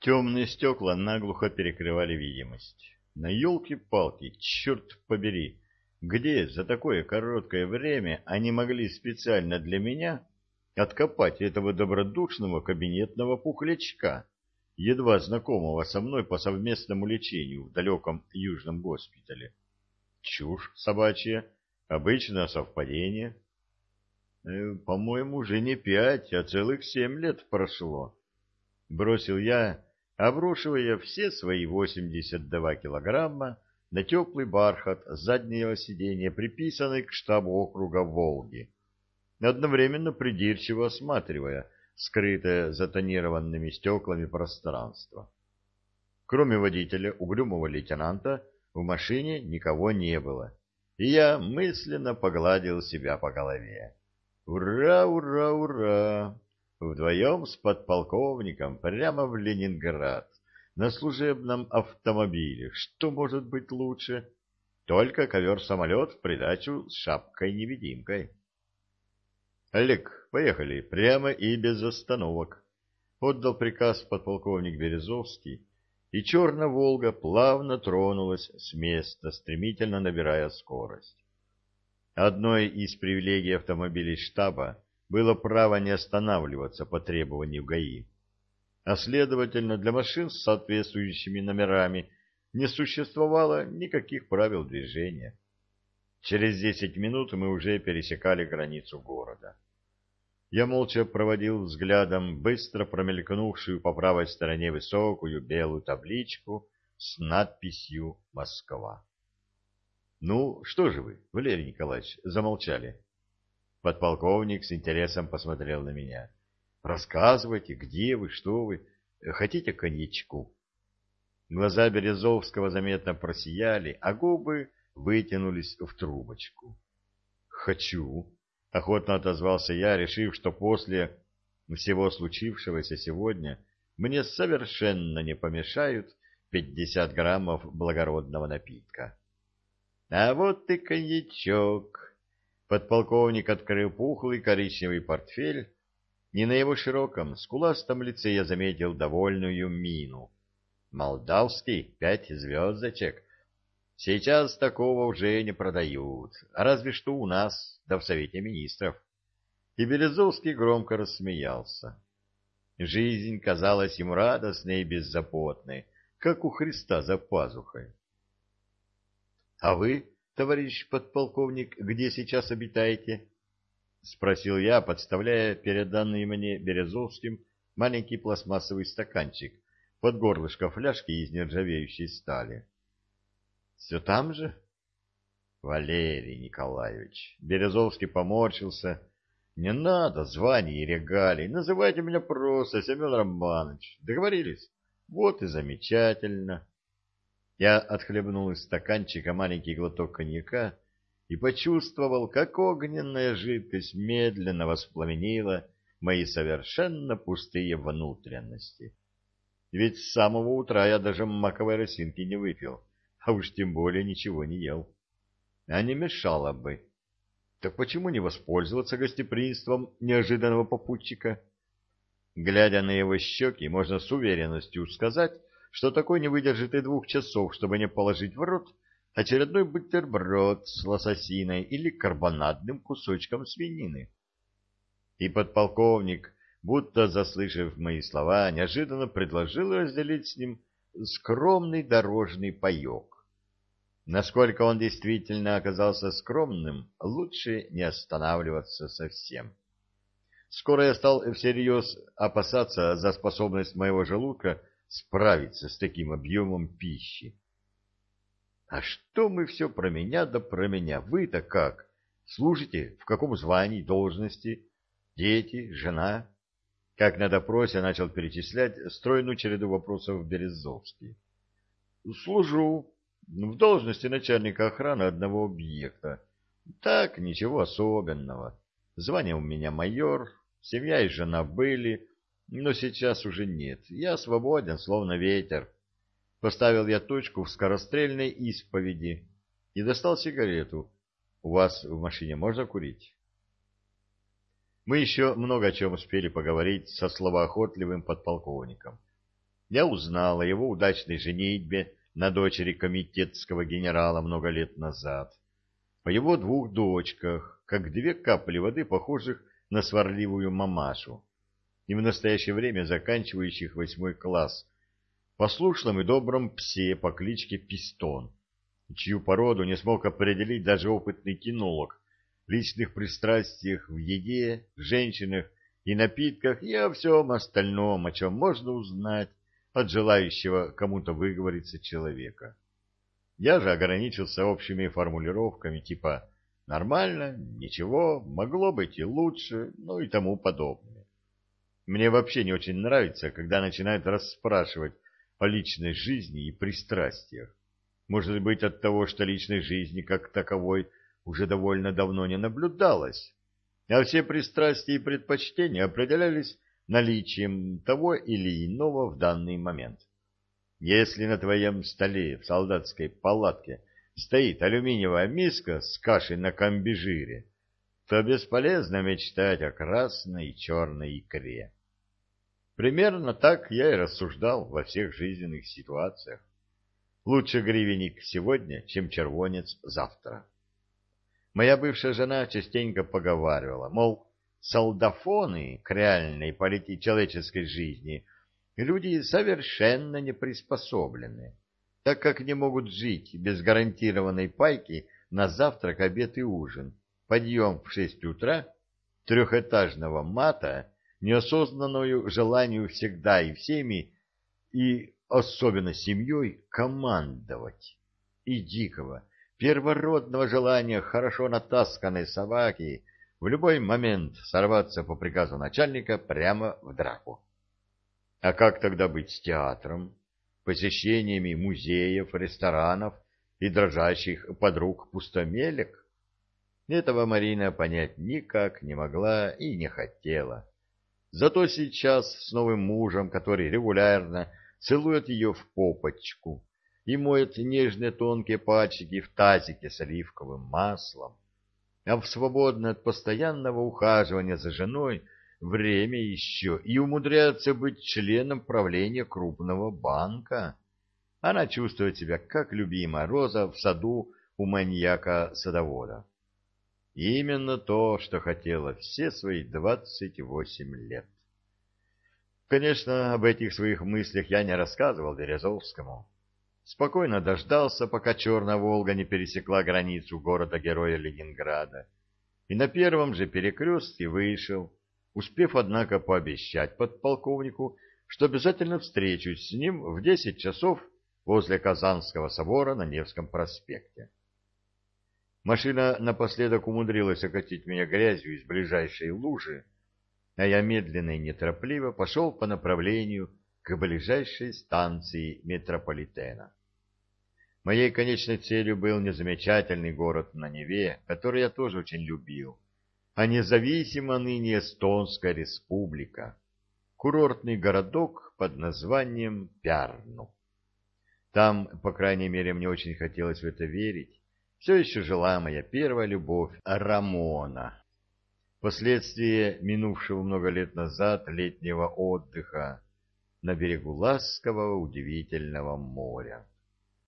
Темные стекла наглухо перекрывали видимость. На елки-палки, черт побери, где за такое короткое время они могли специально для меня откопать этого добродушного кабинетного пухлячка, едва знакомого со мной по совместному лечению в далеком южном госпитале? Чушь собачья, обычное совпадение. Э, по-моему, уже не пять, а целых семь лет прошло. Бросил я, обрушивая все свои 82 килограмма на теплый бархат заднего сиденья, приписанный к штабу округа Волги, одновременно придирчиво осматривая скрытое за тонированными стеклами пространство. Кроме водителя, угрюмого лейтенанта, в машине никого не было, и я мысленно погладил себя по голове. Ура, ура, ура! Вдвоем с подполковником прямо в Ленинград, на служебном автомобиле. Что может быть лучше? Только ковер-самолет в придачу с шапкой-невидимкой. Олег, поехали, прямо и без остановок. Отдал приказ подполковник Березовский, и черная «Волга» плавно тронулась с места, стремительно набирая скорость. Одной из привилегий автомобилей штаба было право не останавливаться по требованию ГАИ, а следовательно для машин с соответствующими номерами не существовало никаких правил движения. Через десять минут мы уже пересекали границу города. Я молча проводил взглядом быстро промелькнувшую по правой стороне высокую белую табличку с надписью «Москва». «Ну, что же вы, Валерий Николаевич, замолчали?» Подполковник с интересом посмотрел на меня. «Рассказывайте, где вы, что вы, хотите коньячку?» Глаза Березовского заметно просияли, а губы вытянулись в трубочку. «Хочу», — охотно отозвался я, решив, что после всего случившегося сегодня мне совершенно не помешают пятьдесят граммов благородного напитка. «А вот и коньячок», Подполковник открыл пухлый коричневый портфель, и на его широком, скуластом лице я заметил довольную мину. Молдавский, пять звездочек. Сейчас такого уже не продают, разве что у нас, да в Совете Министров. И Березовский громко рассмеялся. Жизнь казалась ему радостной и беззаботной, как у Христа за пазухой. — А вы товарищ подполковник, где сейчас обитаете? — спросил я, подставляя перед данной мне Березовским маленький пластмассовый стаканчик под горлышко фляжки из нержавеющей стали. — Все там же? — Валерий Николаевич. Березовский поморщился. — Не надо званий и регалий. Называйте меня просто Семен Романович. Договорились? Вот и замечательно. — я отхлебнул из стаканчика маленький глоток коньяка и почувствовал, как огненная жидкость медленно воспламенила мои совершенно пустые внутренности. Ведь с самого утра я даже маковой росинки не выпил, а уж тем более ничего не ел. А не мешало бы. Так почему не воспользоваться гостеприимством неожиданного попутчика? Глядя на его щеки, можно с уверенностью сказать, что такой не выдержит и двух часов, чтобы не положить в рот очередной бутерброд с лососиной или карбонадным кусочком свинины. И подполковник, будто заслышав мои слова, неожиданно предложил разделить с ним скромный дорожный паек. Насколько он действительно оказался скромным, лучше не останавливаться совсем. Скоро я стал всерьез опасаться за способность моего желудка справиться с таким объемом пищи. А что мы все про меня да про меня? Вы-то как? Служите? В каком звании, должности? Дети? Жена? Как на допросе начал перечислять стройную череду вопросов Березовский. Служу в должности начальника охраны одного объекта. Так, ничего особенного. Звание у меня майор, семья и жена были, но сейчас уже нет. Я свободен, словно ветер. Поставил я точку в скорострельной исповеди и достал сигарету. У вас в машине можно курить? Мы еще много о чем успели поговорить со словоохотливым подполковником. я узнал о его удачной женитьбе на дочери комитетского генерала много лет назад, о его двух дочках, как две капли воды, похожих на сварливую мамашу, и в настоящее время заканчивающих восьмой класс, послушном и добром псе по кличке Пистон, чью породу не смог определить даже опытный кинолог, личных пристрастиях в еде, женщинах и напитках и о всем остальном, о чем можно узнать от желающего кому-то выговориться человека. Я же ограничился общими формулировками типа «нормально», «ничего», «могло быть и лучше», ну и тому подобное. Мне вообще не очень нравится, когда начинают расспрашивать о личной жизни и пристрастиях. Может быть, от того, что личной жизни как таковой уже довольно давно не наблюдалось, а все пристрастия и предпочтения определялись наличием того или иного в данный момент. Если на твоем столе в солдатской палатке стоит алюминиевая миска с кашей на комбижире, то бесполезно мечтать о красной и черной икре. Примерно так я и рассуждал во всех жизненных ситуациях. Лучше гривенник сегодня, чем червонец завтра. Моя бывшая жена частенько поговаривала, мол, солдафоны к реальной полити человеческой жизни люди совершенно не приспособлены, так как не могут жить без гарантированной пайки на завтрак, обед и ужин, подъем в шесть утра, трехэтажного мата, неосознанную желанию всегда и всеми, и особенно семьей, командовать, и дикого, первородного желания хорошо натасканной собаки в любой момент сорваться по приказу начальника прямо в драку. А как тогда быть с театром, посещениями музеев, ресторанов и дрожащих подруг пустомелек? Этого Марина понять никак не могла и не хотела. Зато сейчас с новым мужем, который регулярно целует ее в попочку и моет нежные тонкие пальчики в тазике с оливковым маслом, а в свободное от постоянного ухаживания за женой время еще и умудряется быть членом правления крупного банка. Она чувствует себя как любимая роза в саду у маньяка-садовода. Именно то, что хотела все свои двадцать восемь лет. Конечно, об этих своих мыслях я не рассказывал Березовскому спокойно дождался, пока Черная Волга не пересекла границу города-героя Ленинграда, и на первом же перекрестке вышел, успев, однако, пообещать подполковнику, что обязательно встречусь с ним в десять часов возле Казанского собора на Невском проспекте. Машина напоследок умудрилась окатить меня грязью из ближайшей лужи, а я медленно и неторопливо пошел по направлению к ближайшей станции метрополитена. Моей конечной целью был незамечательный город на Неве, который я тоже очень любил, а независимо ныне Эстонская республика, курортный городок под названием Пярну. Там, по крайней мере, мне очень хотелось в это верить, все еще жила моя первая любовь Рамона. Последствия минувшего много лет назад летнего отдыха на берегу ласкового удивительного моря.